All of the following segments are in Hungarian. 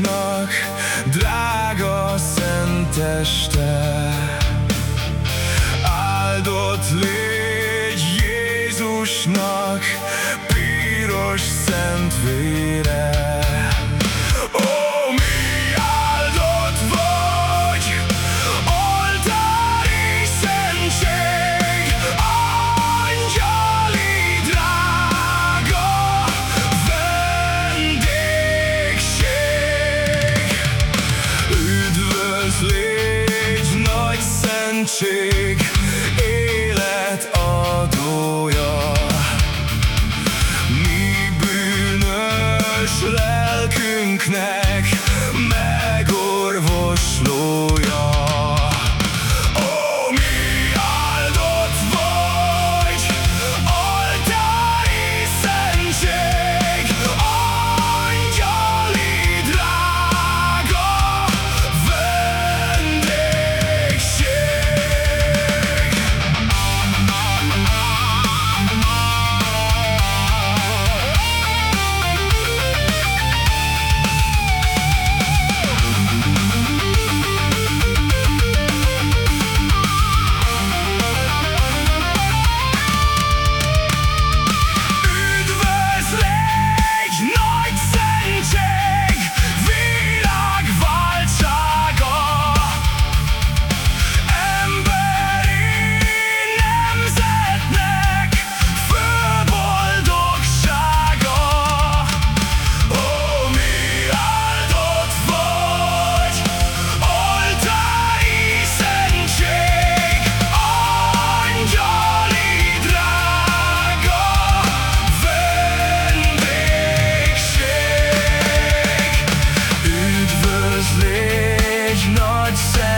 Jézusnak, drága szent este. Áldott légy Jézusnak, piros szent vér. közönség élet adója. Mi bűnös lelkünknek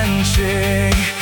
感情。